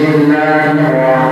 Bismillahirrahmanirrahim.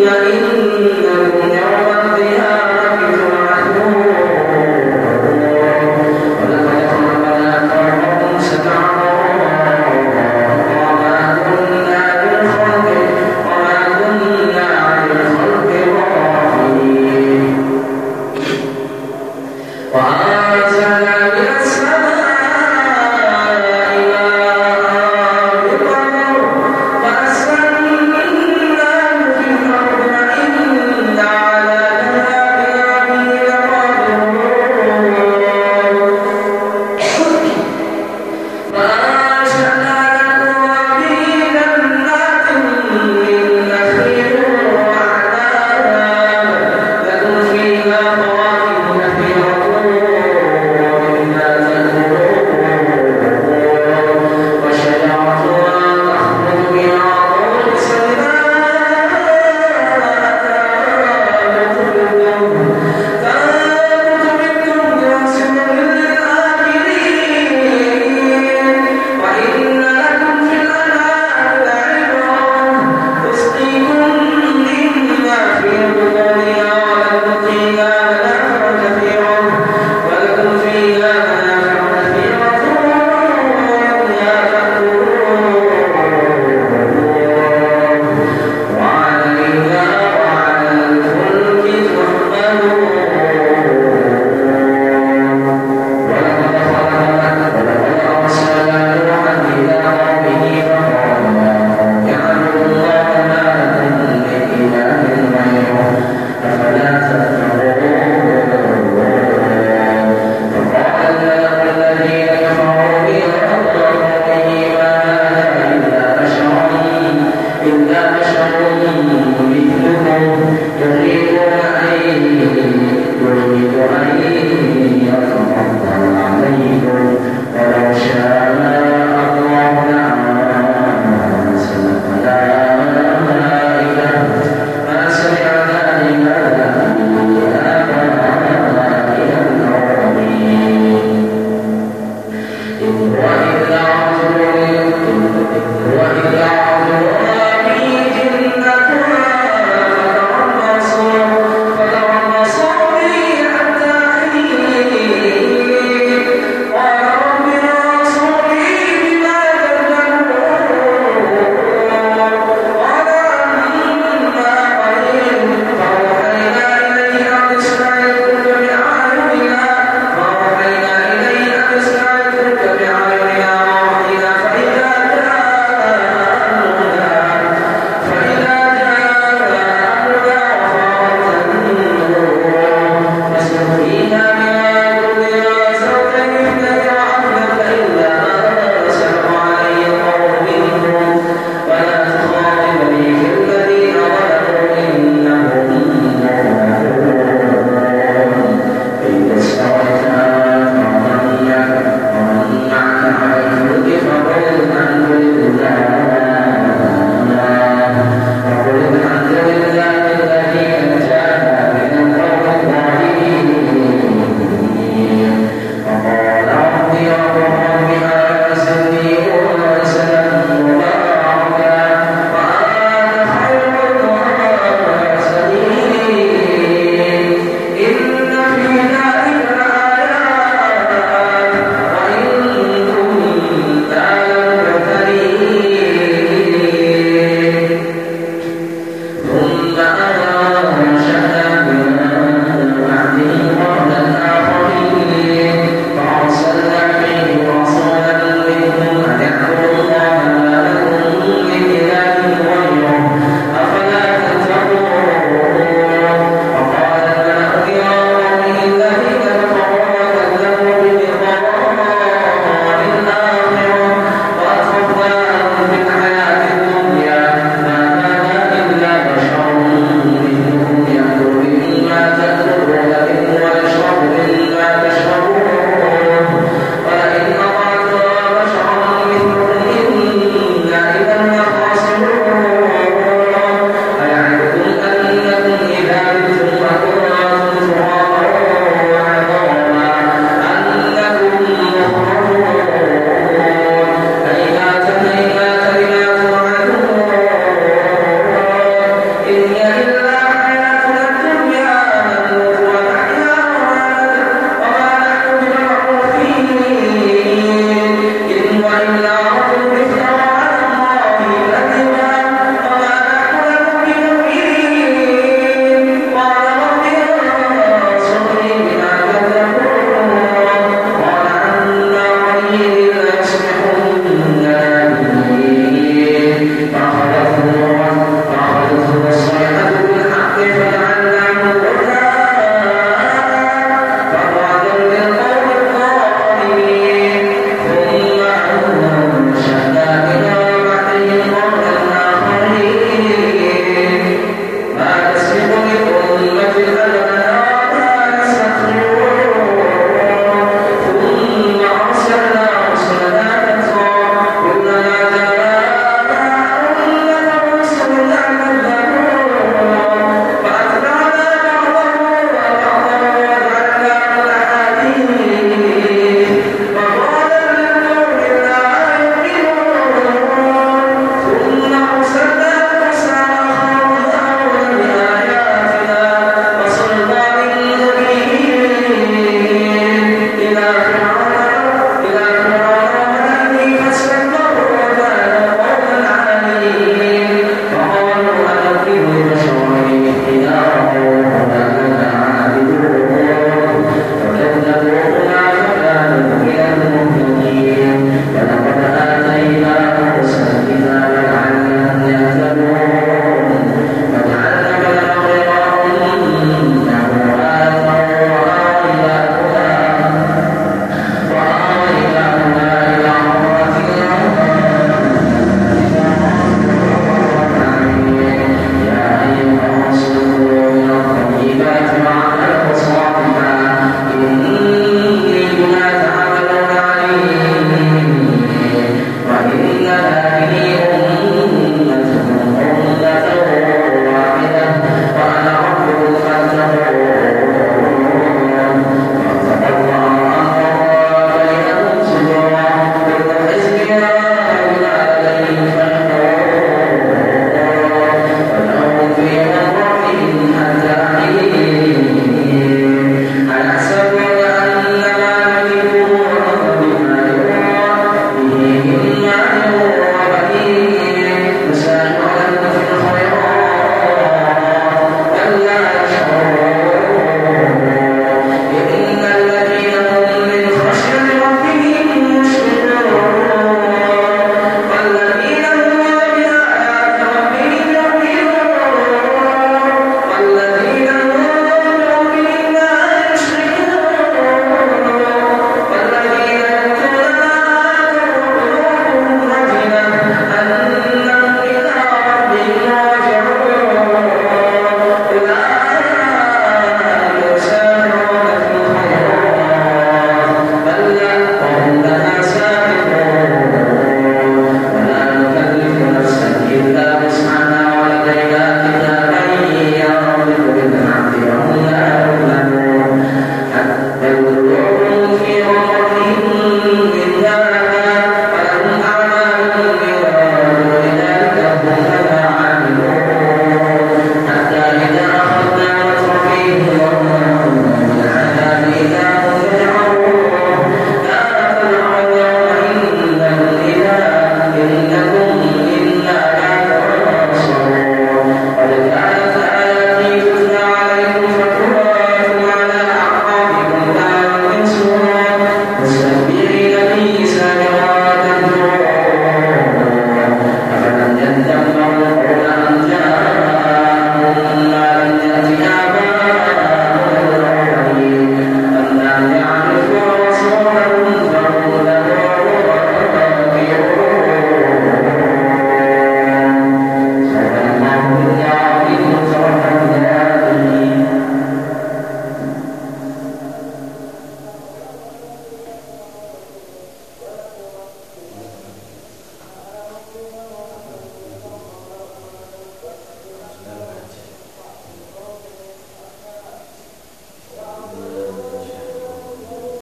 الدنيا إلا